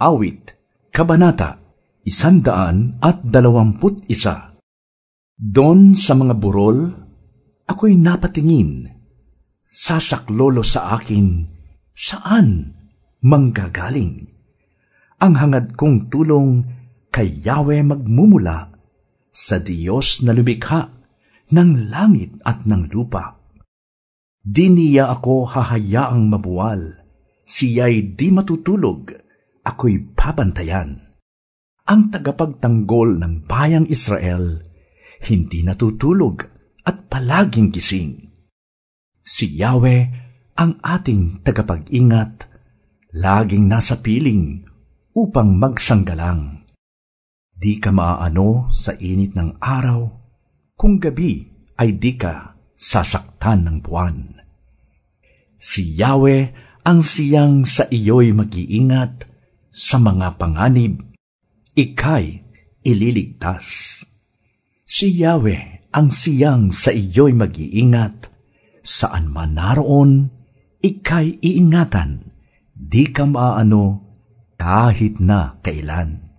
Awit, Kabanata, Isandaan at dalawamput isa. Doon sa mga burol, ako'y napatingin. Sasaklolo sa akin, saan manggagaling? Ang hangad kong tulong kay Yahweh magmumula sa Diyos na lumikha ng langit at ng lupa. Di niya ako hahayaang mabuwal, siya'y di matutulog, ako'y pabantayan. Ang tagapagtanggol ng bayang Israel, hindi natutulog at palaging gising. Si Yahweh ang ating tagapag-ingat, laging nasa piling upang magsanggalang. Di ka maaano sa init ng araw, kung gabi ay di ka sasaktan ng buwan. Si Yahweh ang siyang sa iyo'y mag-iingat sa mga panganib, ikay ililigtas. Si Yahweh ang siyang sa iyo'y mag-iingat, saan man naroon, ikay iingatan, di ka maano kahit na kailan.